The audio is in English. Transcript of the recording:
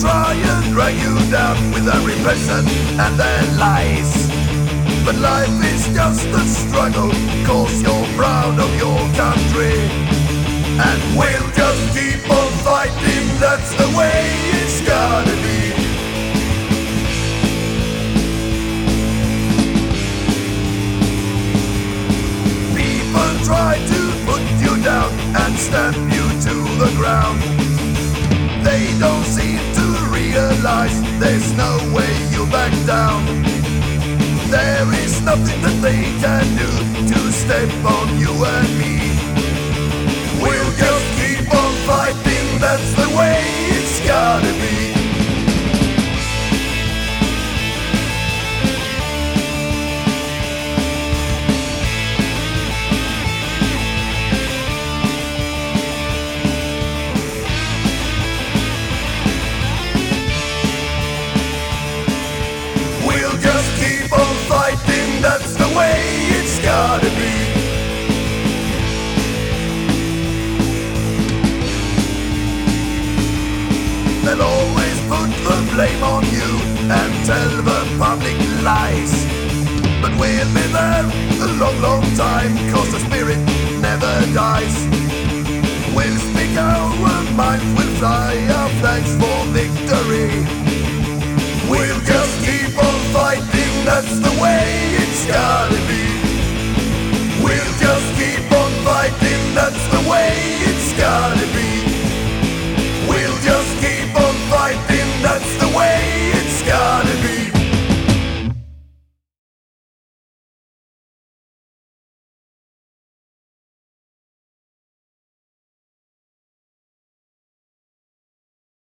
try and drag you down with their repression and their lies. But life is just a struggle, cause you're proud of your country. And we'll just keep on fighting, that's the way it's gotta be. People try to put you down and stamp you to the ground. They don't seem realize there's no way you'll back down. There is nothing that they can do to step on you and me. But we've been there a long, long time, cause the spirit never dies. We'll speak our minds, we'll fly our flags for victory. We'll just keep on fighting, that's the way it's gotta be. We'll just keep on fighting, that's the way it's gotta be.